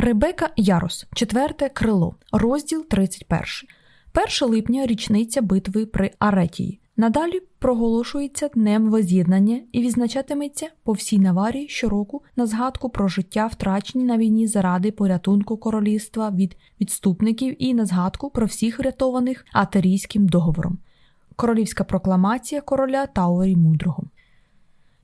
Ребека Ярос, четверте крило, розділ 31. 1 липня річниця битви при Аретії. Надалі проголошується Днем Воз'єднання і відзначатиметься по всій Наварії щороку на згадку про життя, втрачені на війні заради порятунку королівства від відступників і на згадку про всіх врятованих атерійським договором. Королівська прокламація короля Таурі Мудрого.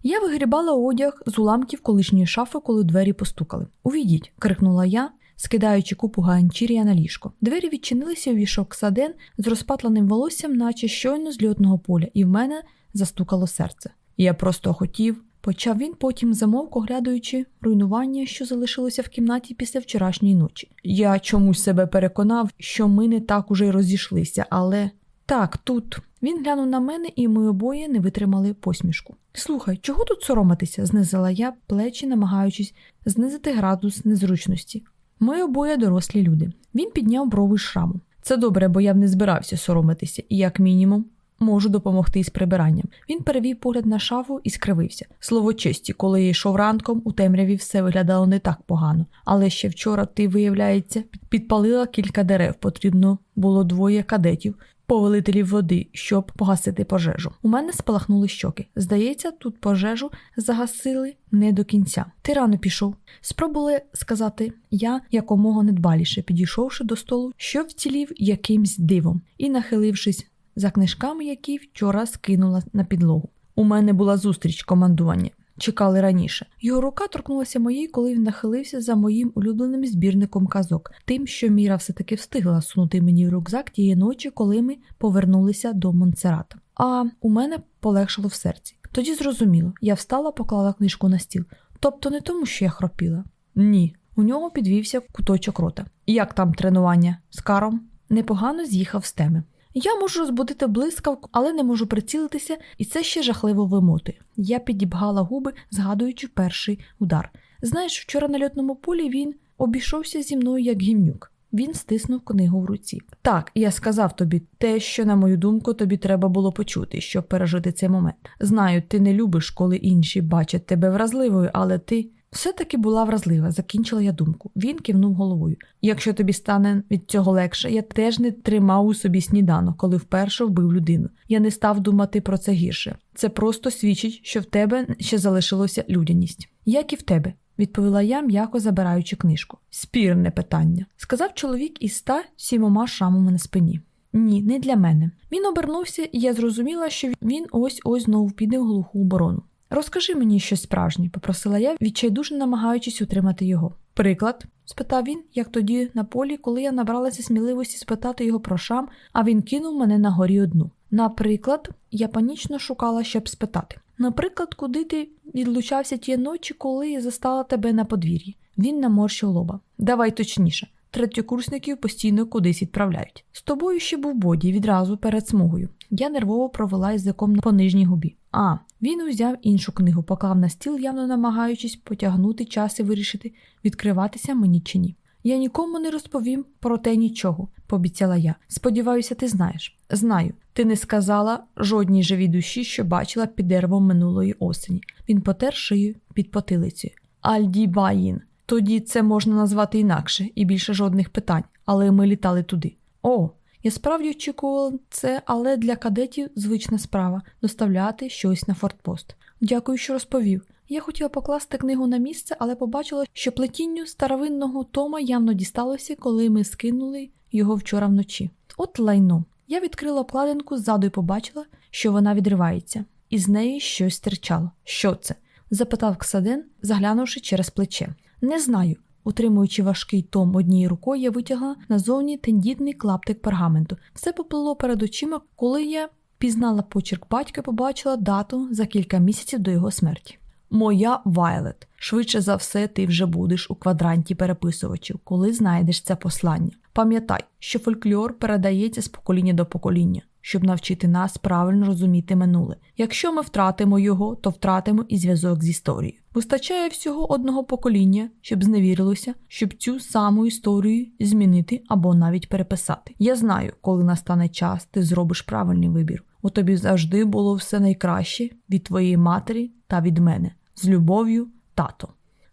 Я вигрібала одяг з уламків колишньої шафи, коли двері постукали. Увійдіть, крикнула я, скидаючи купу ганчір'я на ліжко. Двері відчинилися у вішок саден з розпатленим волоссям, наче щойно з льотного поля, і в мене застукало серце. Я просто хотів. Почав він потім замовк, оглядаючи руйнування, що залишилося в кімнаті після вчорашньої ночі. Я чомусь себе переконав, що ми не так уже й розійшлися, але так, тут. Він глянув на мене, і ми обоє не витримали посмішку. Слухай, чого тут соромитися? знизила я плечі, намагаючись знизити градус незручності. Ми обоє дорослі люди. Він підняв брови шраму. Це добре, бо я б не збирався соромитися, і, як мінімум, можу допомогти із прибиранням. Він перевів погляд на шафу і скривився. Слово честі, коли я йшов ранком, у темряві все виглядало не так погано. Але ще вчора ти, виявляється, підпалила кілька дерев. Потрібно було двоє кадетів, повелителів води, щоб погасити пожежу. У мене спалахнули щоки. Здається, тут пожежу загасили не до кінця. Ти рано пішов. Спробували сказати я якомога недбаліше, підійшовши до столу, що вцілів якимсь дивом, і нахилившись за книжками, які вчора скинула на підлогу. У мене була зустріч командування. Чекали раніше. Його рука торкнулася моєї, коли він нахилився за моїм улюбленим збірником казок, тим, що Міра все-таки встигла сунути мені в рюкзак тієї ночі, коли ми повернулися до Монсерата. А у мене полегшало в серці. Тоді зрозуміло, я встала, поклала книжку на стіл. Тобто не тому, що я хропіла. Ні. У нього підвівся куточок рота. Як там тренування з каром? Непогано з'їхав з теми. Я можу розбудити блискавку, але не можу прицілитися, і це ще жахливо вимотує. Я підібгала губи, згадуючи перший удар. Знаєш, вчора на льотному полі він обійшовся зі мною як гімнюк. Він стиснув книгу в руці. Так, я сказав тобі те, що, на мою думку, тобі треба було почути, щоб пережити цей момент. Знаю, ти не любиш, коли інші бачать тебе вразливою, але ти все-таки була вразлива, закінчила я думку. Він кивнув головою. Якщо тобі стане від цього легше, я теж не тримав у собі сніданок, коли вперше вбив людину. Я не став думати про це гірше. Це просто свідчить, що в тебе ще залишилося людяність. Як і в тебе, відповіла я, м'яко забираючи книжку. Спірне питання, сказав чоловік із ста сімома шрамами на спині. Ні, не для мене. Він обернувся, і я зрозуміла, що він ось ось знову піде в глуху оборону. Розкажи мені щось справжнє, попросила я, відчайдуже намагаючись утримати його. Приклад? спитав він, як тоді на полі, коли я набралася сміливості спитати його про шам, а він кинув мене на горі одну. Наприклад, я панічно шукала, щоб спитати. Наприклад, куди ти відлучався ті ночі, коли я застала тебе на подвір'ї? Він наморщив лоба. Давай точніше. Третьокурсників постійно кудись відправляють. З тобою ще був боді відразу перед смугою. Я нервово провела язиком по нижній губі. А, він узяв іншу книгу, поклав на стіл, явно намагаючись потягнути час і вирішити, відкриватися мені чи ні. Я нікому не розповім про те нічого, пообіцяла я. Сподіваюся, ти знаєш. Знаю, ти не сказала жодній живій душі, що бачила під деревом минулої осені. Він потер шию під потилицею. Альдібаїн. Тоді це можна назвати інакше і більше жодних питань, але ми літали туди. О, я справді очікувала це, але для кадетів звична справа доставляти щось на фортпост. Дякую, що розповів. Я хотіла покласти книгу на місце, але побачила, що плетінню старовинного Тома явно дісталося, коли ми скинули його вчора вночі. От лайно. Я відкрила обкладинку ззаду і побачила, що вона відривається, і з неї щось стирчало. Що це? запитав Ксаден, заглянувши через плече. Не знаю. Утримуючи важкий том однією рукою, я витягла назовні тендітний клаптик пергаменту. Все поплило перед очима, коли я пізнала почерк батька і побачила дату за кілька місяців до його смерті. Моя Вайлет. Швидше за все, ти вже будеш у квадранті переписувачів, коли знайдеш це послання. Пам'ятай, що фольклор передається з покоління до покоління, щоб навчити нас правильно розуміти минуле. Якщо ми втратимо його, то втратимо і зв'язок з історією. Вистачає всього одного покоління, щоб зневірилося, щоб цю саму історію змінити або навіть переписати. Я знаю, коли настане час, ти зробиш правильний вибір. У тобі завжди було все найкраще від твоєї матері та від мене. З любов'ю, тато.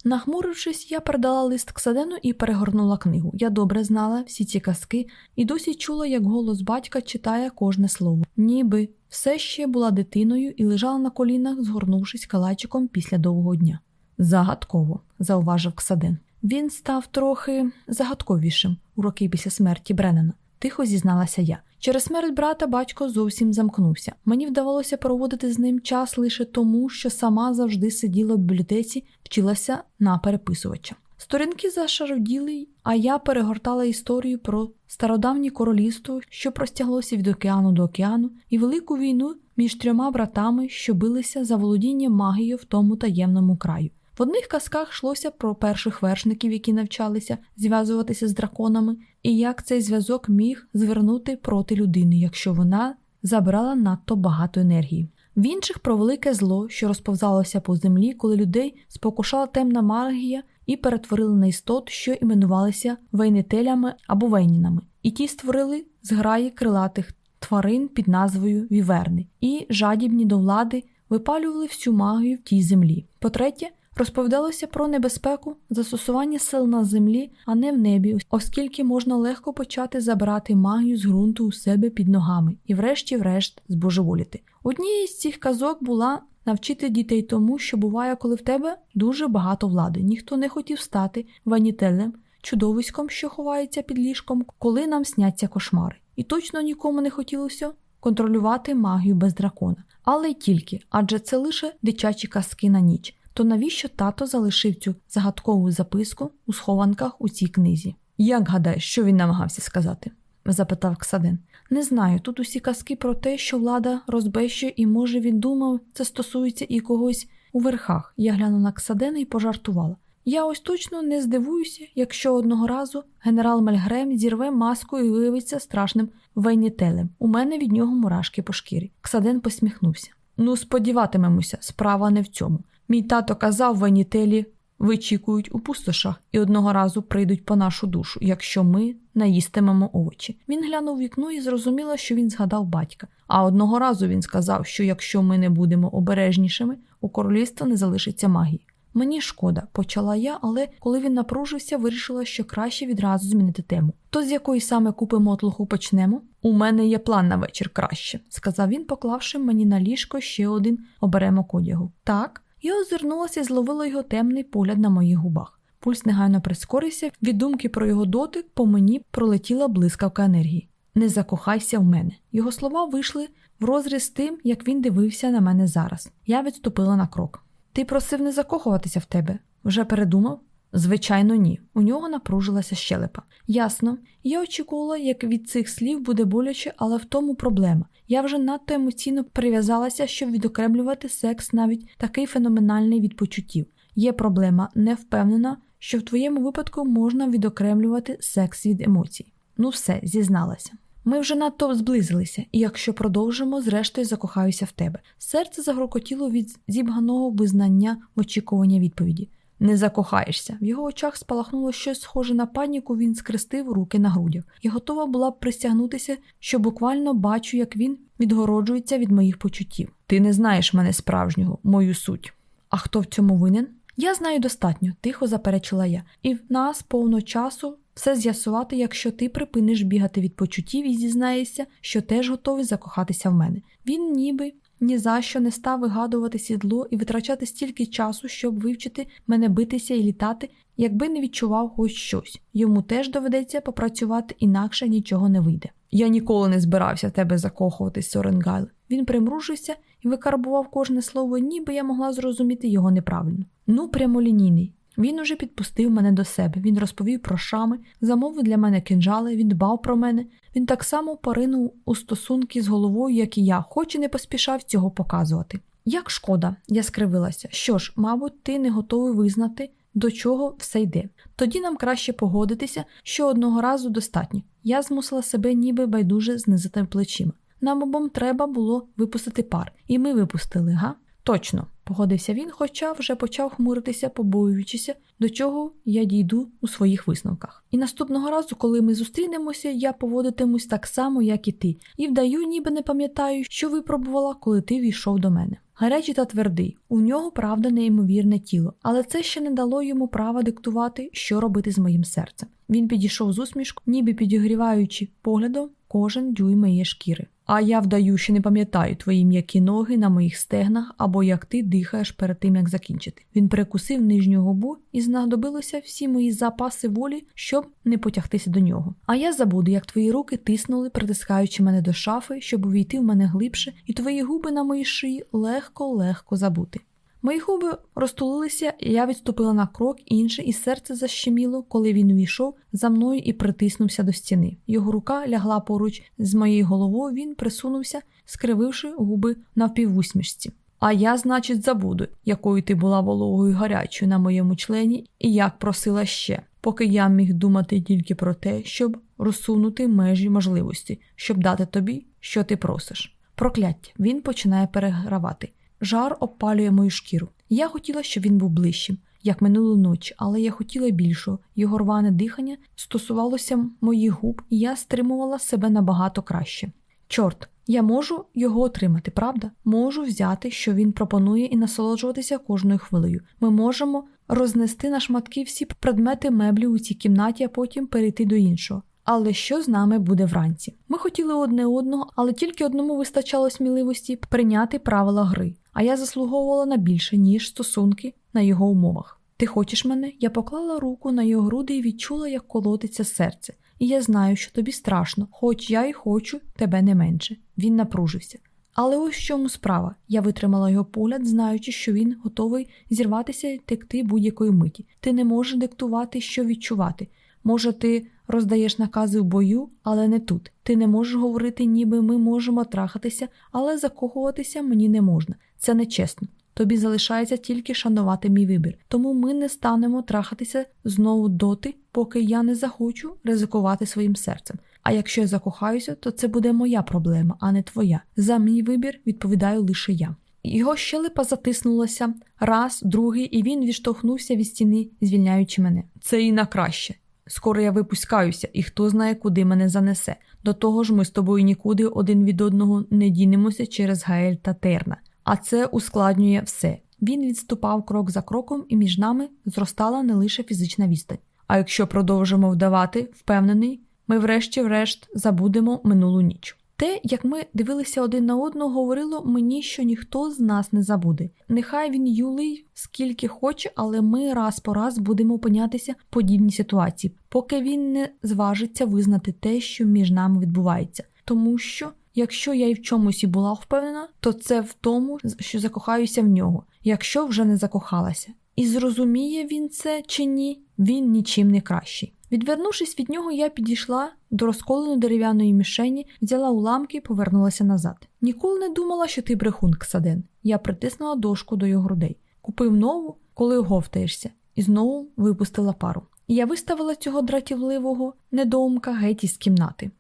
Нахмурившись, я передала лист Ксадену і перегорнула книгу. Я добре знала всі ці казки і досі чула, як голос батька читає кожне слово, ніби все ще була дитиною і лежала на колінах, згорнувшись калачиком після довгого дня. Загадково, зауважив Ксаден. Він став трохи загадковішим у роки після смерті Бреннена. Тихо зізналася я. Через смерть брата батько зовсім замкнувся. Мені вдавалося проводити з ним час лише тому, що сама завжди сиділа в бібліотеці, вчилася на переписувача. Сторінки зашароділи, а я перегортала історію про стародавнє королівство, що простяглося від океану до океану, і велику війну між трьома братами, що билися за володіння магією в тому таємному краю. В одних казках йшлося про перших вершників, які навчалися зв'язуватися з драконами, і як цей зв'язок міг звернути проти людини, якщо вона забрала надто багато енергії. В інших про велике зло, що розповзалося по землі, коли людей спокушала темна магія і перетворили на істот, що іменувалися вейнителями або вейнінами, і ті створили зграї крилатих тварин під назвою Віверни, і жадібні до влади випалювали всю магію в тій землі. По-третє, Розповідалося про небезпеку застосування сил на землі, а не в небі, оскільки можна легко почати забирати магію з ґрунту у себе під ногами і, врешті-врешт, збожеволіти. Однією з цих казок була навчити дітей тому, що буває, коли в тебе дуже багато влади. Ніхто не хотів стати ванітелем, чудовиськом, що ховається під ліжком, коли нам сняться кошмари. І точно нікому не хотілося контролювати магію без дракона. Але й тільки, адже це лише дитячі казки на ніч то навіщо тато залишив цю загадкову записку у схованках у цій книзі? Як гадаєш, що він намагався сказати? Запитав Ксадин. Не знаю, тут усі казки про те, що влада розбещує, і, може, він думав, це стосується і когось у верхах. Я глянула на Ксадена і пожартувала. Я ось точно не здивуюся, якщо одного разу генерал Мельгрем зірве маску і виявиться страшним вейнітелем. У мене від нього мурашки по шкірі. Ксаден посміхнувся. Ну, сподіватимемося, справа не в цьому. Мій тато казав ванітелі вичікують у пустошах і одного разу прийдуть по нашу душу, якщо ми наїстимемо овочі. Він глянув вікно і зрозуміло, що він згадав батька. А одного разу він сказав, що якщо ми не будемо обережнішими, у королівства не залишиться магії. Мені шкода, почала я, але коли він напружився, вирішила, що краще відразу змінити тему. То з якої саме купи мотлуху почнемо? У мене є план на вечір краще, сказав він, поклавши мені на ліжко ще один оберемок одягу. Так. Я озирнулася і зловила його темний погляд на моїх губах. Пульс негайно прискорився, від думки про його дотик по мені пролетіла блискавка енергії. Не закохайся в мене. Його слова вийшли в розріз тим, як він дивився на мене зараз. Я відступила на крок. Ти просив не закохуватися в тебе. Вже передумав? Звичайно, ні. У нього напружилася щелепа. Ясно, я очікувала, як від цих слів буде боляче, але в тому проблема. Я вже надто емоційно прив'язалася, щоб відокремлювати секс, навіть такий феноменальний від почуттів. Є проблема, не впевнена, що в твоєму випадку можна відокремлювати секс від емоцій. Ну, все, зізналася. Ми вже надто зблизилися, і якщо продовжимо, зрештою закохаюся в тебе. Серце загрокотіло від зібганого визнання в очікування відповіді не закохаєшся. В його очах спалахнуло щось схоже на паніку, він скрестив руки на грудях і готова була б присягнутися, що буквально бачу, як він відгороджується від моїх почуттів. Ти не знаєш мене справжнього, мою суть. А хто в цьому винен? Я знаю достатньо, тихо заперечила я, і в нас повно часу все з'ясувати, якщо ти припиниш бігати від почуттів і зізнаєшся, що теж готовий закохатися в мене. Він ніби ні за що не став вигадувати сідло і витрачати стільки часу, щоб вивчити мене битися і літати, якби не відчував хоч щось. Йому теж доведеться попрацювати, інакше нічого не вийде. Я ніколи не збирався в тебе закохуватись, Соренгайл. Він примружився і викарбував кожне слово, ніби я могла зрозуміти його неправильно. Ну, прямолінійний. Він уже підпустив мене до себе, він розповів про шами, замовив для мене кинджали, він дбав про мене. Він так само поринув у стосунки з головою, як і я, хоч і не поспішав цього показувати. Як шкода, я скривилася. Що ж, мабуть, ти не готовий визнати, до чого все йде. Тоді нам краще погодитися, що одного разу достатньо. Я змусила себе ніби байдуже знизити плечима. Нам обом треба було випустити пар, і ми випустили, га? Точно погодився він, хоча вже почав хмуритися, побоюючися, до чого я дійду у своїх висновках. І наступного разу, коли ми зустрінемося, я поводитимусь так само, як і ти, і вдаю, ніби не пам'ятаю, що випробувала, коли ти війшов до мене. Гарячий та твердий, у нього правда неймовірне тіло, але це ще не дало йому права диктувати, що робити з моїм серцем. Він підійшов з усмішкою, ніби підігріваючи поглядом кожен дюйм моєї шкіри. А я вдаю, що не пам'ятаю твої м'які ноги на моїх стегнах або як ти дихаєш перед тим, як закінчити. Він перекусив нижню губу і знадобилося всі мої запаси волі, щоб не потягтися до нього. А я забуду, як твої руки тиснули, притискаючи мене до шафи, щоб увійти в мене глибше, і твої губи на моїй шиї легко-легко забути. Мої губи розтулилися, я відступила на крок інший, і серце защеміло, коли він увійшов за мною і притиснувся до стіни. Його рука лягла поруч з моєю головою, він присунувся, скрививши губи навпівусмішці. А я, значить, забуду, якою ти була вологою гарячою на моєму члені, і як просила ще, поки я міг думати тільки про те, щоб розсунути межі можливості, щоб дати тобі, що ти просиш. Прокляття, він починає перегравати. Жар опалює мою шкіру. Я хотіла, щоб він був ближчим, як минулу ніч, але я хотіла більшого. Його рване дихання стосувалося моїх губ, і я стримувала себе набагато краще. Чорт, я можу його отримати, правда? Можу взяти, що він пропонує, і насолоджуватися кожною хвилею. Ми можемо рознести на шматки всі предмети меблі у цій кімнаті, а потім перейти до іншого. Але що з нами буде вранці? Ми хотіли одне одного, але тільки одному вистачало сміливості прийняти правила гри а я заслуговувала на більше, ніж стосунки на його умовах. Ти хочеш мене? Я поклала руку на його груди і відчула, як колотиться серце. І я знаю, що тобі страшно, хоч я й хочу тебе не менше. Він напружився. Але ось в чому справа. Я витримала його погляд, знаючи, що він готовий зірватися і текти будь-якої миті. Ти не можеш диктувати, що відчувати. Може, ти роздаєш накази в бою, але не тут. Ти не можеш говорити, ніби ми можемо трахатися, але закохуватися мені не можна. Це нечесно. Тобі залишається тільки шанувати мій вибір. Тому ми не станемо трахатися знову доти, поки я не захочу ризикувати своїм серцем. А якщо я закохаюся, то це буде моя проблема, а не твоя. За мій вибір відповідаю лише я. Його щелепа затиснулася раз, другий, і він відштовхнувся від стіни, звільняючи мене. Це і на краще. Скоро я випускаюся, і хто знає, куди мене занесе. До того ж, ми з тобою нікуди один від одного не дінемося через Гаель та Терна, а це ускладнює все. Він відступав крок за кроком, і між нами зростала не лише фізична відстань. А якщо продовжимо вдавати, впевнений, ми врешті-врешт забудемо минулу ніч. Те, як ми дивилися один на одного, говорило мені, що ніхто з нас не забуде. Нехай він юлий скільки хоче, але ми раз по раз будемо опинятися в подібній ситуації, поки він не зважиться визнати те, що між нами відбувається. Тому що, якщо я й в чомусь і була впевнена, то це в тому, що закохаюся в нього, якщо вже не закохалася. І зрозуміє він це чи ні, він нічим не кращий. Відвернувшись від нього, я підійшла до розколеної дерев'яної мішені, взяла уламки і повернулася назад. Ніколи не думала, що ти брехун, Ксаден. Я притиснула дошку до його грудей. Купив нову, коли оговтаєшся, і знову випустила пару. Я виставила цього дратівливого недоумка геть із кімнати.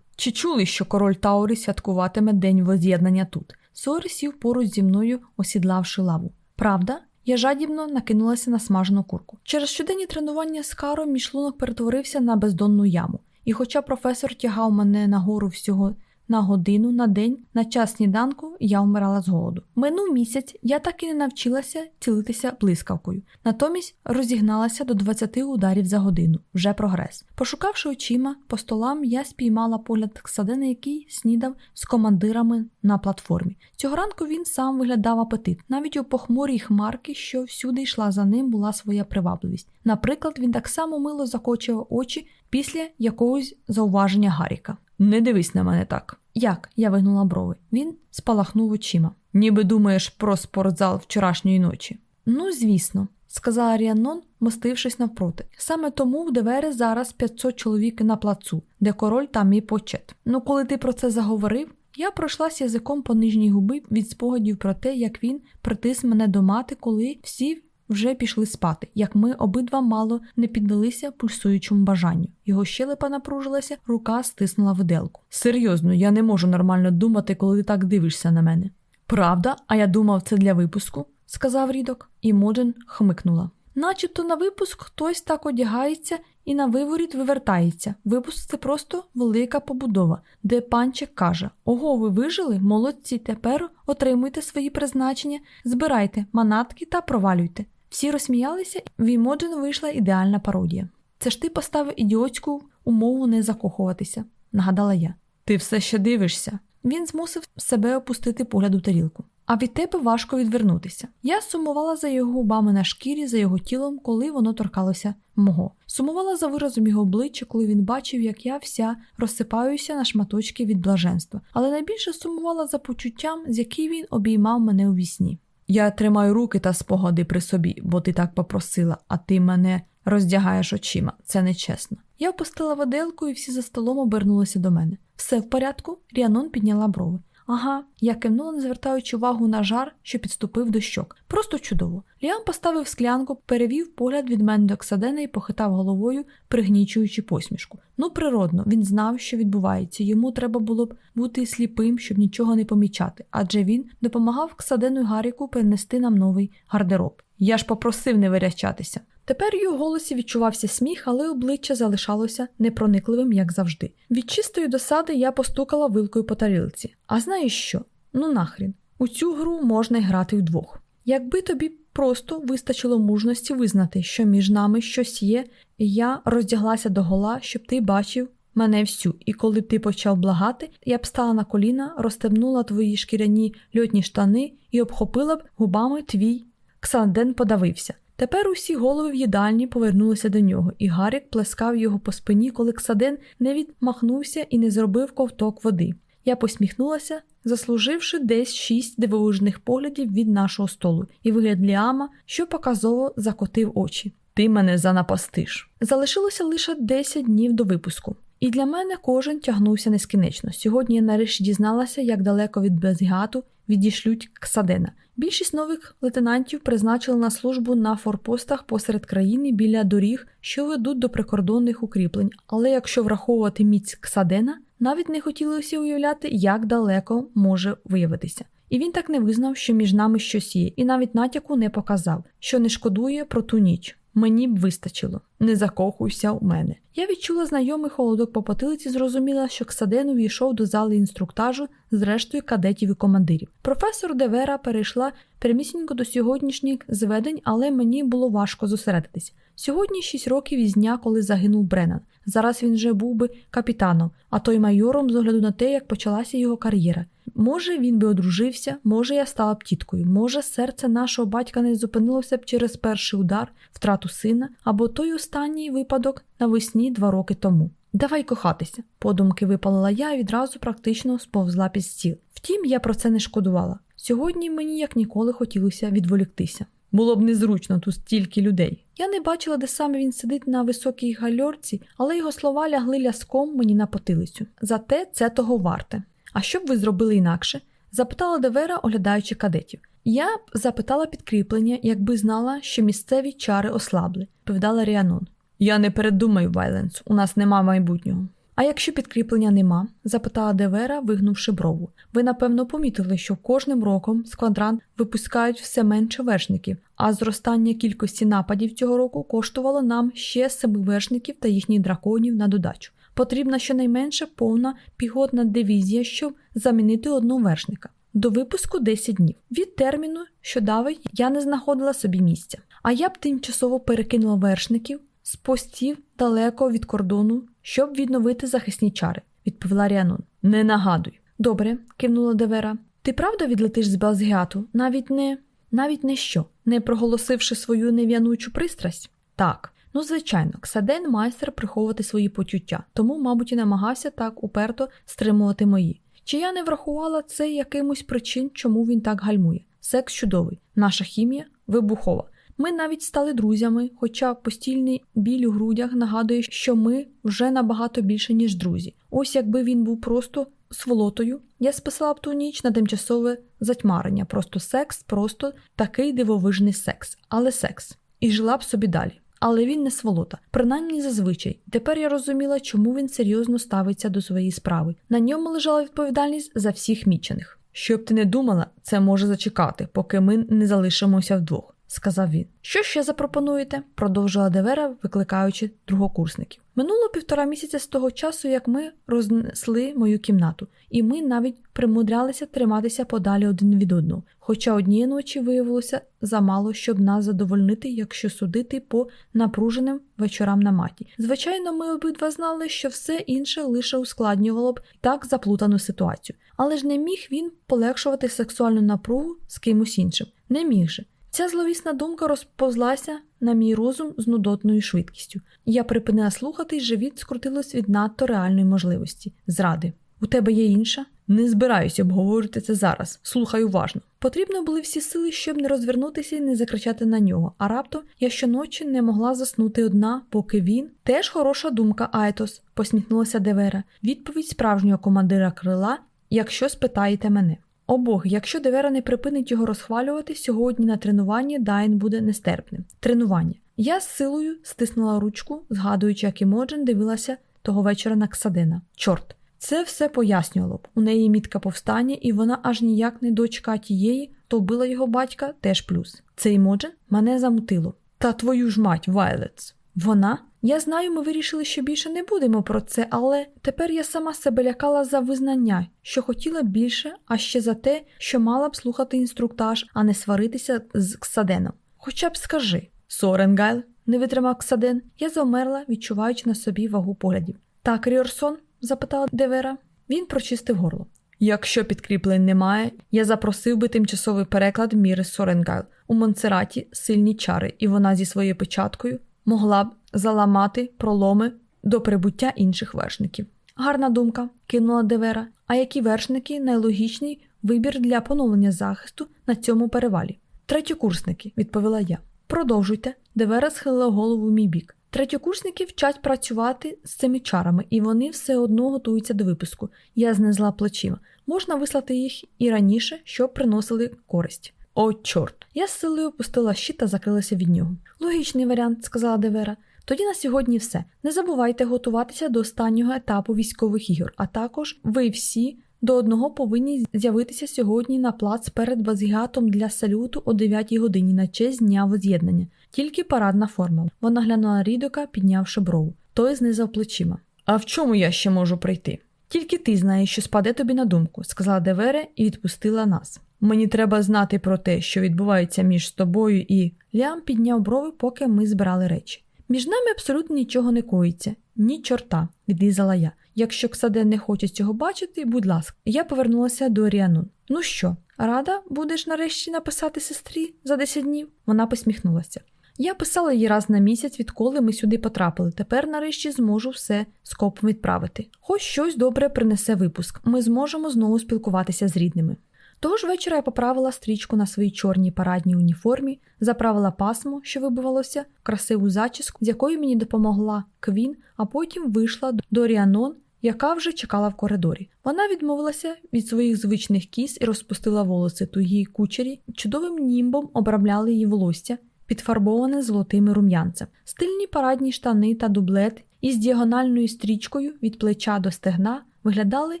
Чи чули, що король Таурі святкуватиме день воз'єднання тут? Сори сів поруч зі мною, осідлавши лаву. Правда? Я жадібно накинулася на смажену курку. Через щоденні тренування з каром мій шлунок перетворився на бездонну яму, і хоча професор тягав мене нагору всього на годину на день на час сніданку я вмирала з голоду. Минув місяць я так і не навчилася цілитися блискавкою, натомість розігналася до 20 ударів за годину, вже прогрес. Пошукавши очима по столам, я спіймала погляд Ксадена, який снідав з командирами на платформі. Цього ранку він сам виглядав апетит. Навіть у похмурій хмарки, що всюди йшла за ним, була своя привабливість. Наприклад, він так само мило закочував очі після якогось зауваження Гаріка. Не дивись на мене так. Як? Я вигнула брови. Він спалахнув очима. Ніби думаєш про спортзал вчорашньої ночі. Ну, звісно, сказала Ріаннон, мостившись навпроти. Саме тому в Девери зараз 500 чоловік на плацу, де король та мій почет. Ну, коли ти про це заговорив, я пройшлась язиком по нижній губи від спогадів про те, як він притис мене до мати, коли всі вже пішли спати, як ми обидва мало не піддалися пульсуючому бажанню. Його щелепа напружилася, рука стиснула виделку. Серйозно, я не можу нормально думати, коли ти так дивишся на мене. Правда, а я думав, це для випуску. сказав рідок, і Моджен хмикнула. Начебто на випуск хтось так одягається і на виворіт вивертається. Випуск це просто велика побудова, де панчик каже: Ого, ви вижили? Молодці, тепер отримуйте свої призначення, збирайте манатки та провалюйте. Всі розсміялися, в Імоджен вийшла ідеальна пародія. Це ж ти поставив ідіотську умову не закохуватися, нагадала я. Ти все ще дивишся. Він змусив себе опустити погляд у тарілку. А від тебе важко відвернутися. Я сумувала за його губами на шкірі, за його тілом, коли воно торкалося мого. Сумувала за виразом його обличчя, коли він бачив, як я вся розсипаюся на шматочки від блаженства, але найбільше сумувала за почуттям, з яким він обіймав мене у вісні. Я тримаю руки та спогади при собі, бо ти так попросила, а ти мене роздягаєш очима. Це нечесно. Я впустила воделку, і всі за столом обернулися до мене. Все в порядку? Ріанон підняла брови. Ага, я кивнула, не звертаючи увагу на жар, що підступив до щок. Просто чудово. Ліам поставив склянку, перевів погляд від мене до Ксадена і похитав головою, пригнічуючи посмішку. Ну, природно, він знав, що відбувається. Йому треба було б бути сліпим, щоб нічого не помічати, адже він допомагав Ксадену і Гаріку перенести нам новий гардероб. Я ж попросив не вирячатися. Тепер у голосі відчувався сміх, але обличчя залишалося непроникливим, як завжди. Від чистої досади я постукала вилкою по тарілці. А знаєш що? Ну нахрін, у цю гру можна грати вдвох. Якби тобі просто вистачило мужності визнати, що між нами щось є, я роздяглася до гола, щоб ти бачив мене всю, і коли ти почав благати, я б стала на коліна, розстебнула твої шкіряні льотні штани і обхопила б губами твій. Ксанден подавився. Тепер усі голови в їдальні повернулися до нього, і Гарік плескав його по спині, коли Ксаден не відмахнувся і не зробив ковток води. Я посміхнулася, заслуживши десь шість дивовижних поглядів від нашого столу, і вигляд Ліама, що показово закотив очі. Ти мене занапастиш. Залишилося лише 10 днів до випуску. І для мене кожен тягнувся нескінечно. Сьогодні я нарешті дізналася, як далеко від Безгату відійшлють Ксадена. Більшість нових лейтенантів призначили на службу на форпостах посеред країни біля доріг, що ведуть до прикордонних укріплень. Але якщо враховувати міць Ксадена, навіть не хотілося уявляти, як далеко може виявитися. І він так не визнав, що між нами щось є, і навіть натяку не показав, що не шкодує про ту ніч. Мені б вистачило, не закохуйся у мене. Я відчула знайомий холодок по потилиці, зрозуміла, що Ксаден увійшов до зали інструктажу з рештою кадетів і командирів. Професор Девера перейшла прямісінько до сьогоднішніх зведень, але мені було важко зосередитись. Сьогодні шість років із дня, коли загинув Бреннан. Зараз він вже був би капітаном, а той майором з огляду на те, як почалася його кар'єра. Може, він би одружився, може, я стала б тіткою, може, серце нашого батька не зупинилося б через перший удар, втрату сина, або той останній випадок навесні два роки тому. Давай кохатися, подумки випалила я і відразу практично сповзла під стіл. Втім, я про це не шкодувала. Сьогодні мені як ніколи хотілося відволіктися. Було б незручно тут стільки людей. Я не бачила, де саме він сидить на високій гальорці, але його слова лягли ляском мені на потилицю. Зате це того варте. А що б ви зробили інакше? запитала Девера, оглядаючи кадетів. Я б запитала підкріплення, якби знала, що місцеві чари ослабли, повідала Ріанон. Я не передумаю, Вайленс, у нас нема майбутнього. А якщо підкріплення нема? запитала Девера, вигнувши брову. Ви, напевно, помітили, що кожним роком з квадрант випускають все менше вершників, а зростання кількості нападів цього року коштувало нам ще семи вершників та їхніх драконів на додачу. Потрібна щонайменше повна піготна дивізія, щоб замінити одного вершника. До випуску 10 днів. Від терміну, що давить, я не знаходила собі місця. А я б тимчасово перекинула вершників з постів далеко від кордону, щоб відновити захисні чари, відповіла Ріанон. Не нагадуй. Добре, кивнула Девера. Ти правда відлетиш з Белзгіату? Навіть не навіть не що, не проголосивши свою нев'янучу пристрасть? Так. Ну, звичайно, Ксаден майстер приховувати свої почуття, тому, мабуть, і намагався так уперто стримувати мої. Чи я не врахувала це якимось причин, чому він так гальмує? Секс чудовий, наша хімія вибухова. Ми навіть стали друзями, хоча постільний біль у грудях нагадує, що ми вже набагато більше, ніж друзі. Ось якби він був просто сволотою, я списала б ту ніч на тимчасове затьмарення, просто секс, просто такий дивовижний секс, але секс. І жила б собі далі. Але він не сволота, принаймні зазвичай. Тепер я розуміла, чому він серйозно ставиться до своєї справи. На ньому лежала відповідальність за всіх мічених. Щоб ти не думала, це може зачекати, поки ми не залишимося вдвох сказав він. Що ще запропонуєте? продовжила Девера, викликаючи другокурсників. Минуло півтора місяця з того часу, як ми рознесли мою кімнату, і ми навіть примудрялися триматися подалі один від одного. Хоча однієї ночі виявилося замало, щоб нас задовольнити, якщо судити по напруженим вечорам на маті. Звичайно, ми обидва знали, що все інше лише ускладнювало б так заплутану ситуацію, але ж не міг він полегшувати сексуальну напругу з кимось іншим. Не міг же. Ця зловісна думка розповзлася на мій розум з нудотною швидкістю. Я припинила слухати, і живіт скрутилось від надто реальної можливості зради. У тебе є інша? Не збираюся обговорити це зараз. Слухай уважно. Потрібно були всі сили, щоб не розвернутися і не закричати на нього. А раптом я щоночі не могла заснути одна, поки він. Теж хороша думка, Айтос, посміхнулася Девера. Відповідь справжнього командира крила, якщо спитаєте мене. О Бог, якщо Девера не припинить його розхвалювати, сьогодні на тренуванні Дайн буде нестерпним. Тренування. Я з силою стиснула ручку, згадуючи, як Імоджен дивилася того вечора на Ксадена. Чорт, це все пояснювало б. У неї мітка повстання, і вона аж ніяк не дочка тієї, хто вбила його батька, теж плюс. Це Імоджен мене замутило. Та твою ж мать, Вайлетс. Вона я знаю, ми вирішили, що більше не будемо про це, але тепер я сама себе лякала за визнання, що хотіла більше, а ще за те, що мала б слухати інструктаж, а не сваритися з Ксаденом. Хоча б скажи, Соренгайл, не витримав Ксаден, я замерла, відчуваючи на собі вагу поглядів. Так, Ріорсон? запитала Девера. Він прочистив горло. Якщо підкріплень немає, я запросив би тимчасовий переклад Міри Соренгайл. У Монсераті сильні чари, і вона зі своєю печаткою могла б заламати проломи до прибуття інших вершників. Гарна думка, кинула Девера. А які вершники найлогічніший вибір для поновлення захисту на цьому перевалі? Третьокурсники, відповіла я. Продовжуйте. Девера схилила голову в мій бік. Третьокурсники вчать працювати з цими чарами, і вони все одно готуються до випуску. Я знизла плечима. Можна вислати їх і раніше, щоб приносили користь. О, чорт! Я з силою опустила щит та закрилася від нього. Логічний варіант, сказала Девера. Тоді на сьогодні все. Не забувайте готуватися до останнього етапу військових ігор, а також ви всі до одного повинні з'явитися сьогодні на плац перед базгіатом для салюту о 9 годині на честь дня воз'єднання. Тільки парадна форма. Вона глянула Рідока, піднявши брову. Той знизав плечима. А в чому я ще можу прийти? Тільки ти знаєш, що спаде тобі на думку, сказала Девере і відпустила нас. Мені треба знати про те, що відбувається між тобою і. Ліам підняв брови, поки ми збирали речі. Між нами абсолютно нічого не коїться, ні чорта, відрізала я. Якщо Ксаден не хоче цього бачити, будь ласка, я повернулася до Оріанун. Ну що, рада будеш нарешті написати сестрі за 10 днів? Вона посміхнулася. Я писала їй раз на місяць, відколи ми сюди потрапили. Тепер, нарешті, зможу все скопом відправити. Хоч щось добре принесе випуск. Ми зможемо знову спілкуватися з рідними. Того ж вечора я поправила стрічку на своїй чорній парадній уніформі, заправила пасмо, що вибивалося, красиву зачіску, з якою мені допомогла Квін, а потім вийшла до Ріанон, яка вже чекала в коридорі. Вона відмовилася від своїх звичних кіс і розпустила волоси тугі кучері, чудовим німбом обрамляли її волосся, підфарбоване золотими рум'янцем, стильні парадні штани та дублет із діагональною стрічкою від плеча до стегна виглядали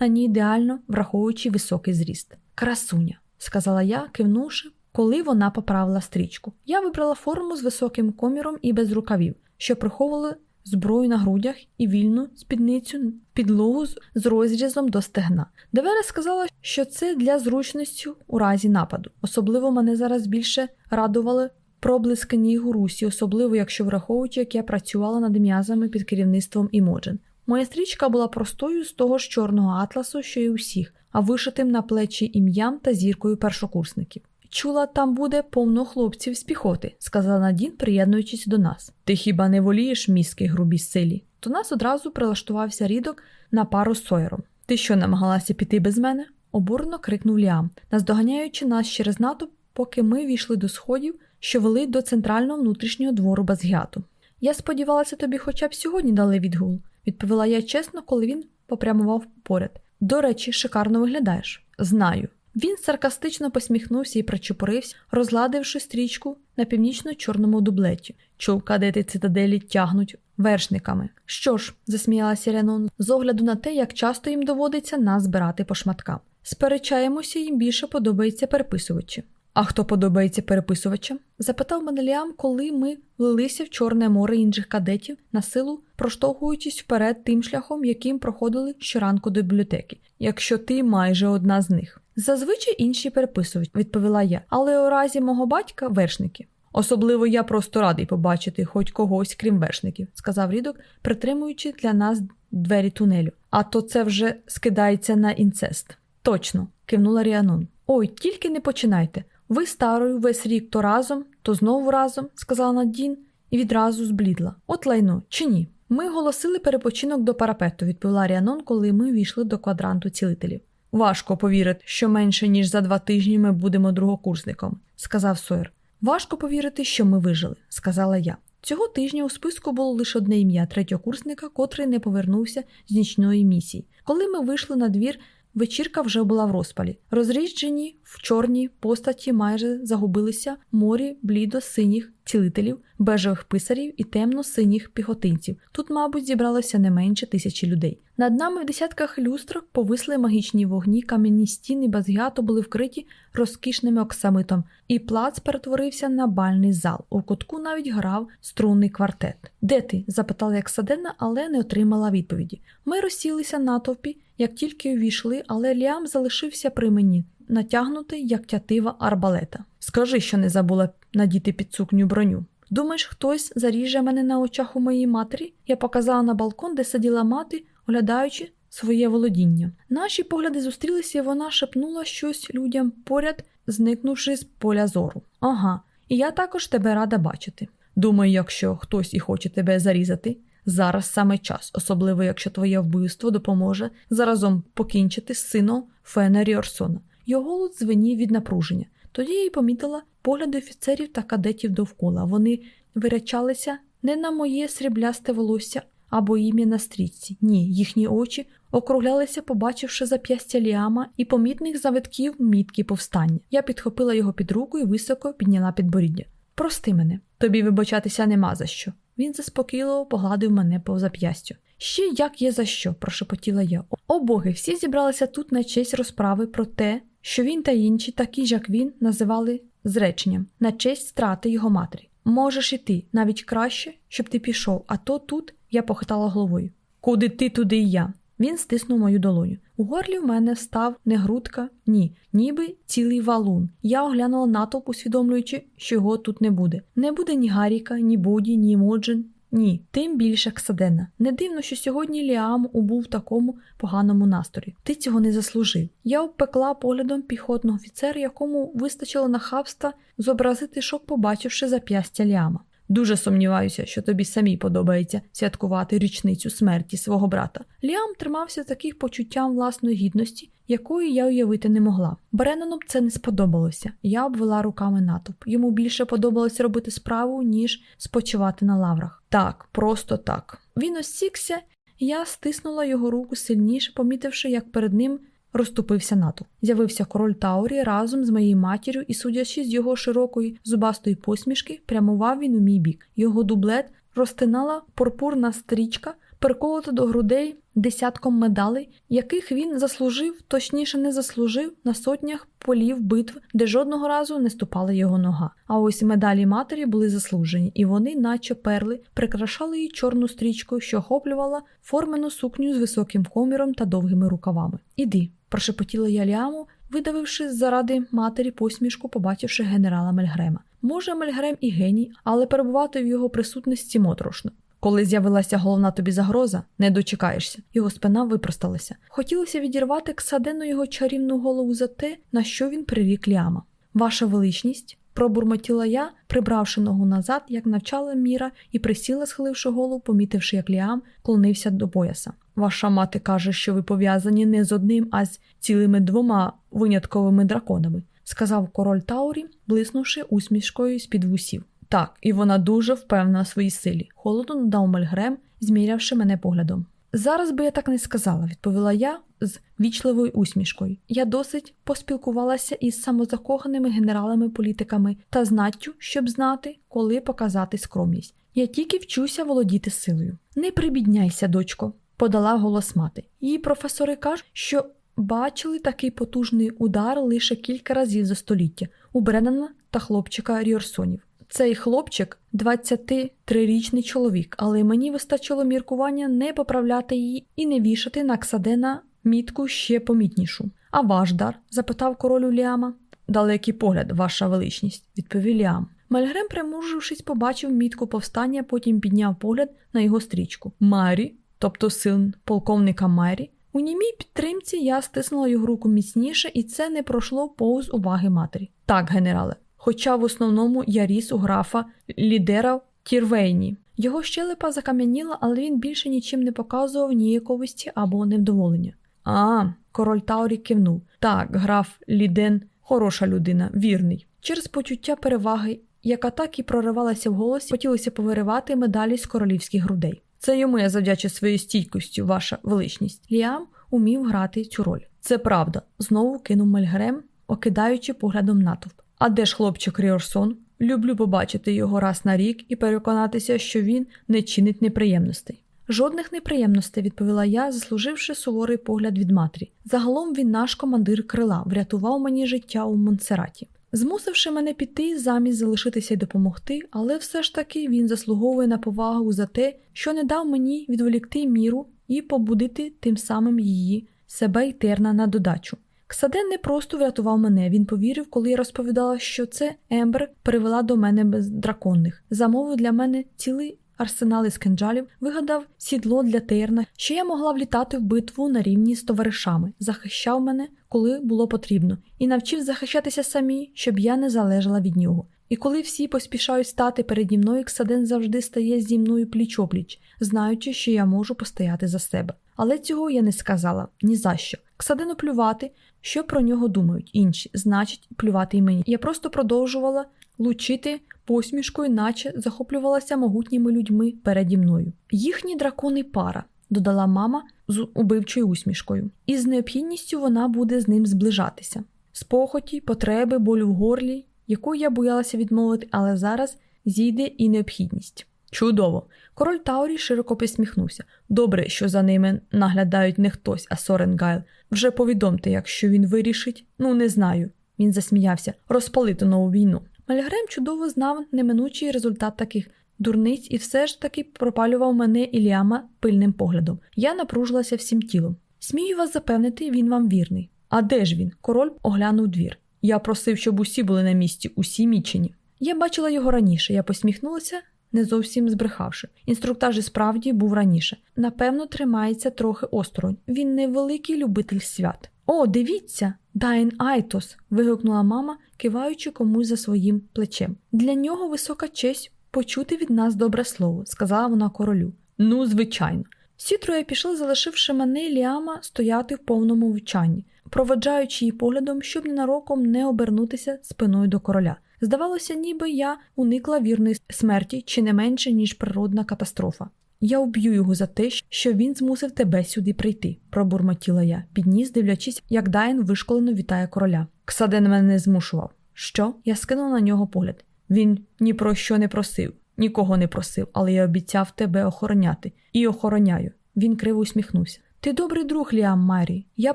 на ній ідеально враховуючи високий зріст. Красуня, сказала я, кивнувши, коли вона поправила стрічку. Я вибрала форму з високим коміром і без рукавів, що приховували зброю на грудях і вільну спідницю підлогу з розрізом до стегна. Девера сказала, що це для зручності у разі нападу. Особливо мене зараз більше радували проблиски ніг русі, особливо якщо враховуючи, як я працювала над м'язами під керівництвом Імоджен. Моя стрічка була простою з того ж чорного атласу, що й усіх, вишитим на плечі ім'ям та зіркою першокурсників. Чула, там буде повно хлопців з піхоти, сказала Надін, приєднуючись до нас. Ти хіба не волієш мізки грубі силі? До нас одразу прилаштувався рідок на пару з Сойером. Ти що намагалася піти без мене? обурно крикнув Ліам, наздоганяючи нас через натовп, поки ми війшли до сходів, що вели до центрального внутрішнього двору Базгіату. Я сподівалася, тобі хоча б сьогодні дали відгул, відповіла я чесно, коли він попрямував поряд. До речі, шикарно виглядаєш. Знаю. Він саркастично посміхнувся і причепурився, розладивши стрічку на північно-чорному дублеті. Чув, кадети цитаделі тягнуть вершниками. Що ж, засміялася Ренон, з огляду на те, як часто їм доводиться нас збирати по шматкам. сперечаємося, їм більше подобається переписувачі. А хто подобається переписувачам? запитав мене Ліам, коли ми влилися в Чорне море інших кадетів, на силу проштовхуючись вперед тим шляхом, яким проходили щоранку до бібліотеки, якщо ти майже одна з них. Зазвичай інші переписувачі, відповіла я, але у разі мого батька вершники. Особливо я просто радий побачити хоч когось, крім вершників, сказав Рідок, притримуючи для нас двері тунелю. А то це вже скидається на інцест. Точно, кивнула Ріанон. Ой, тільки не починайте. Ви старою весь рік то разом, то знову разом, сказала Надін і відразу зблідла. От лайно, чи ні? Ми голосили перепочинок до парапету, відповіла Ріанон, коли ми війшли до квадранту цілителів. Важко повірити, що менше ніж за два тижні ми будемо другокурсником, сказав Сойер. Важко повірити, що ми вижили, сказала я. Цього тижня у списку було лише одне ім'я третьокурсника, котрий не повернувся з нічної місії. Коли ми вийшли на двір, вечірка вже була в розпалі. Розріджені в чорній постаті майже загубилися морі блідо-синіх цілителів, бежевих писарів і темно-синіх піхотинців. Тут, мабуть, зібралося не менше тисячі людей. Над нами в десятках люстрок повисли магічні вогні, кам'яні стіни Базгіату були вкриті розкішним оксамитом, і плац перетворився на бальний зал. У кутку навіть грав струнний квартет. Де ти? запитала Ексадена, але не отримала відповіді. Ми розсілися натовпі, як тільки увійшли, але Ліам залишився при мені, натягнутий, як тятива арбалета. Скажи, що не забула надіти під сукню броню. Думаєш, хтось заріже мене на очах у моїй матері? Я показала на балкон, де сиділа мати, оглядаючи своє володіння. Наші погляди зустрілися, і вона шепнула щось людям поряд, зникнувши з поля зору. Ага, і я також тебе рада бачити. Думаю, якщо хтось і хоче тебе зарізати, зараз саме час, особливо якщо твоє вбивство допоможе заразом покінчити з сином Фена Ріорсона. Його голос звенів від напруження. Тоді я й помітила погляди офіцерів та кадетів довкола. Вони вирячалися не на моє сріблясте волосся або ім'я на стрічці. Ні, їхні очі округлялися, побачивши зап'ястя ліама і помітних завитків мітки повстання. Я підхопила його під руку і високо підняла підборіддя. Прости мене, тобі вибачатися нема за що. Він заспокійливо погладив мене по зап'ястю. Ще як є за що, прошепотіла я. О боги, всі зібралися тут на честь розправи про те, що він та інші, такі ж як він, називали зреченням, на честь страти його матері. Можеш іти, навіть краще, щоб ти пішов, а то тут я похитала головою. Куди ти, туди і я. Він стиснув мою долоню. У горлі в мене став не грудка, ні, ніби цілий валун. Я оглянула натовп, усвідомлюючи, що його тут не буде. Не буде ні Гаріка, ні Буді, ні Моджин, ні, тим більше Ксадена. Не дивно, що сьогодні Ліам убув в такому поганому настрої. Ти цього не заслужив. Я обпекла поглядом піхотного офіцера, якому вистачило нахабства зобразити шок, побачивши зап'ястя Ліама. Дуже сумніваюся, що тобі самі подобається святкувати річницю смерті свого брата. Ліам тримався таких почуттям власної гідності, якої я уявити не могла. Бренону б це не сподобалося. Я обвела руками натовп. Йому більше подобалося робити справу, ніж спочивати на лаврах. Так, просто так. Він осікся, я стиснула його руку сильніше, помітивши, як перед ним розступився натовп. З'явився король Таурі разом з моєю матір'ю і, судячи з його широкої зубастої посмішки, прямував він у мій бік. Його дублет розтинала пурпурна стрічка, переколота до грудей десятком медалей, яких він заслужив, точніше не заслужив на сотнях полів битв, де жодного разу не ступала його нога. А ось медалі матері були заслужені, і вони, наче перли, прикрашали її чорну стрічкою, що охоплювала формену сукню з високим коміром та довгими рукавами. Іди, прошепотіла я ляму, видавивши заради матері посмішку, побачивши генерала Мельгрема. Може, Мельгрем і геній, але перебувати в його присутності моторошно. Коли з'явилася головна тобі загроза, не дочекаєшся. Його спина випросталася. Хотілося відірвати Ксадену його чарівну голову за те, на що він прирік Ліама. Ваша величність, пробурмотіла я, прибравши ногу назад, як навчала міра, і присіла, схиливши голову, помітивши, як Ліам клонився до пояса. Ваша мати каже, що ви пов'язані не з одним, а з цілими двома винятковими драконами, сказав король Таурі, блиснувши усмішкою з під вусів. Так, і вона дуже впевнена в своїй силі, холодно додав Мельгрем, змірявши мене поглядом. Зараз би я так не сказала, відповіла я з вічливою усмішкою. Я досить поспілкувалася із самозакоханими генералами-політиками та знаттю, щоб знати, коли показати скромність. Я тільки вчуся володіти силою. Не прибідняйся, дочко, подала голос мати. Її професори кажуть, що бачили такий потужний удар лише кілька разів за століття у Бреннана та хлопчика Ріорсонів. Цей хлопчик 23-річний чоловік, але мені вистачило міркування не поправляти її і не вішати на Ксадена мітку ще помітнішу. А ваш дар? запитав королю Ліама. Далекий погляд, ваша величність, відповів Ліам. Мальгрем, примружившись, побачив мітку повстання, потім підняв погляд на його стрічку. Марі, тобто син полковника Марі, у німій підтримці я стиснула його руку міцніше, і це не пройшло повз уваги матері. Так, генерале, хоча в основному я ріс у графа лідера Тірвейні. Його щелепа закам'яніла, але він більше нічим не показував ніяковості або невдоволення. А, король Таурі кивнув. Так, граф Ліден хороша людина, вірний. Через почуття переваги, яка так і проривалася в голосі, хотілося повиривати медалі з королівських грудей. Це йому я завдячу своєю стійкістю, ваша величність. Ліам умів грати цю роль. Це правда, знову кинув Мельгрем, окидаючи поглядом натовп. А де ж хлопчик Ріорсон? Люблю побачити його раз на рік і переконатися, що він не чинить неприємностей. Жодних неприємностей, відповіла я, заслуживши суворий погляд від матері. Загалом він наш командир крила, врятував мені життя у Монсераті. Змусивши мене піти замість залишитися й допомогти, але все ж таки він заслуговує на повагу за те, що не дав мені відволікти міру і побудити тим самим її, себе й терна на додачу. Ксаден не просто врятував мене, він повірив, коли я розповідала, що це Ембер привела до мене без драконних, замовив для мене цілий арсенал із кинджалів, вигадав сідло для терна, що я могла влітати в битву на рівні з товаришами, захищав мене, коли було потрібно, і навчив захищатися самі, щоб я не залежала від нього. І коли всі поспішають стати переді мною, Ксаден завжди стає зі мною пліч-опліч, знаючи, що я можу постояти за себе. Але цього я не сказала ні за що. Ксадену плювати, що про нього думають інші, значить, плювати й мені. Я просто продовжувала лучити посмішкою, наче захоплювалася могутніми людьми переді мною. Їхні дракони пара, додала мама з убивчою усмішкою, і з необхідністю вона буде з ним зближатися. Спохоті, потреби, болю в горлі, яку я боялася відмовити, але зараз зійде і необхідність. Чудово! Король Таурі широко посміхнувся. Добре, що за ними наглядають не хтось, а Соренгайл. Вже повідомте, якщо він вирішить, ну не знаю. Він засміявся, розпалити нову війну. Мальгрем чудово знав неминучий результат таких дурниць і все ж таки пропалював мене Іліама пильним поглядом. Я напружилася всім тілом. Смію вас запевнити, він вам вірний. А де ж він? Король оглянув двір. Я просив, щоб усі були на місці, усі мічені. Я бачила його раніше, я посміхнулася, не зовсім збрехавши. Інструктаж справді був раніше. Напевно, тримається трохи осторонь. Він невеликий любитель свят. О, дивіться! Дайн Айтос. вигукнула мама, киваючи комусь за своїм плечем. Для нього висока честь почути від нас добре слово, сказала вона королю. Ну, звичайно. Всі троє пішли, залишивши мене Ліама стояти в повному вчанні, проведжаючи її поглядом, щоб ненароком не обернутися спиною до короля. Здавалося, ніби я уникла вірної смерті чи не менше, ніж природна катастрофа. Я вб'ю його за те, що він змусив тебе сюди прийти, пробурмотіла я, підніс, дивлячись, як Дайн вишколено вітає короля. Ксаден мене не змушував. Що? Я скинула на нього погляд. Він ні про що не просив, нікого не просив, але я обіцяв тебе охороняти і охороняю. Він криво усміхнувся. Ти добрий друг, Ліам Марі. Я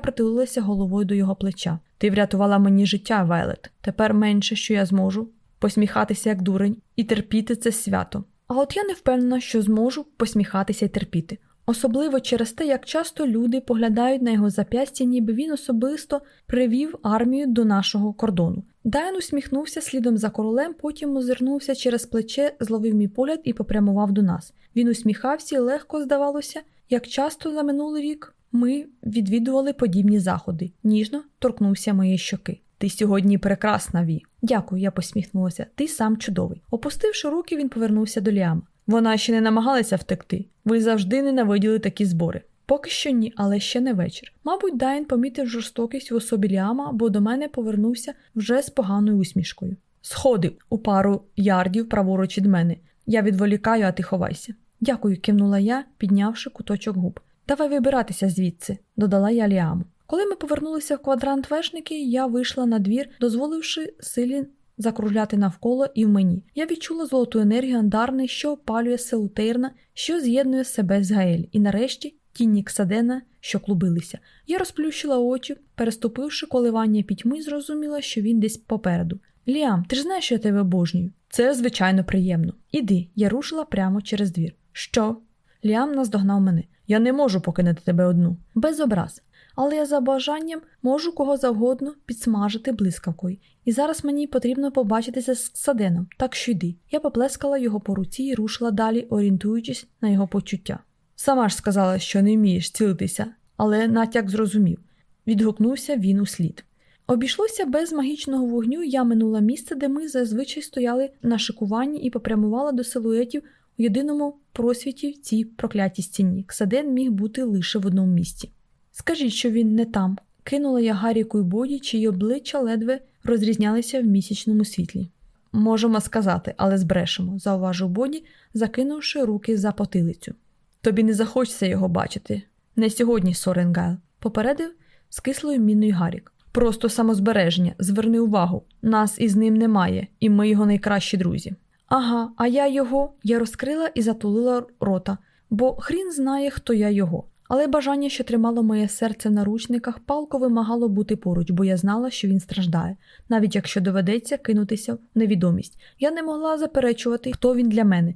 притулилася головою до його плеча. Ти врятувала мені життя, Вайлет. Тепер менше, що я зможу посміхатися як дурень і терпіти це свято. А от я не впевнена, що зможу посміхатися й терпіти. Особливо через те, як часто люди поглядають на його зап'ястя, ніби він особисто привів армію до нашого кордону. Дайн усміхнувся слідом за королем, потім озирнувся через плече, зловив мій погляд і попрямував до нас. Він усміхався і легко здавалося, як часто за минулий рік ми відвідували подібні заходи, ніжно торкнувся моєї щоки. Ти сьогодні прекрасна Ві. Дякую, я посміхнулася. Ти сам чудовий. Опустивши руки, він повернувся до Ліама. Вона ще не намагалася втекти. Ви завжди ненавиділи такі збори. Поки що ні, але ще не вечір. Мабуть, Дайн помітив жорстокість в особі Ліама, бо до мене повернувся вже з поганою усмішкою. Сходи у пару ярдів праворуч від мене. Я відволікаю, а ти ховайся. Дякую, кивнула я, піднявши куточок губ. Давай вибиратися звідси, додала я Ліаму. Коли ми повернулися в квадрант вешники, я вийшла на двір, дозволивши силі закружляти навколо і в мені. Я відчула золоту енергію андарни, що опалює силу Тейрна, що з'єднує себе з Гаель, і нарешті тіні Ксадена, що клубилися. Я розплющила очі, переступивши коливання пітьми, зрозуміла, що він десь попереду. Ліам, ти ж знаєш, що я тебе обожнюю. Це, звичайно, приємно. Іди, я рушила прямо через двір. Що? Ліам наздогнав мене. Я не можу покинути тебе одну. Без образ. Але я за бажанням можу кого завгодно підсмажити блискавкою. І зараз мені потрібно побачитися з Саденом, так що йди. Я поплескала його по руці і рушила далі, орієнтуючись на його почуття. Сама ж сказала, що не вмієш цілитися, але натяк зрозумів. Відгукнувся він у слід. Обійшлося без магічного вогню, я минула місце, де ми зазвичай стояли на шикуванні і попрямувала до силуетів єдиному просвіті в цій проклятій стіні. Ксаден міг бути лише в одному місці. Скажіть, що він не там. Кинула я Гаріку й боді, чиї обличчя ледве розрізнялися в місячному світлі. Можемо сказати, але збрешемо, зауважив Боді, закинувши руки за потилицю. Тобі не захочеться його бачити. Не сьогодні, Соренгайл, попередив з кислою міною Гарік. Просто самозбереження, зверни увагу, нас із ним немає, і ми його найкращі друзі. Ага, а я його я розкрила і затулила рота, бо хрін знає, хто я його. Але бажання, що тримало моє серце в наручниках, палко вимагало бути поруч, бо я знала, що він страждає, навіть якщо доведеться кинутися в невідомість. Я не могла заперечувати, хто він для мене.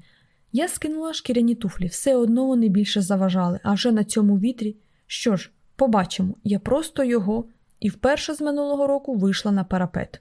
Я скинула шкіряні туфлі, все одно вони більше заважали, а вже на цьому вітрі. Що ж, побачимо, я просто його і вперше з минулого року вийшла на парапет.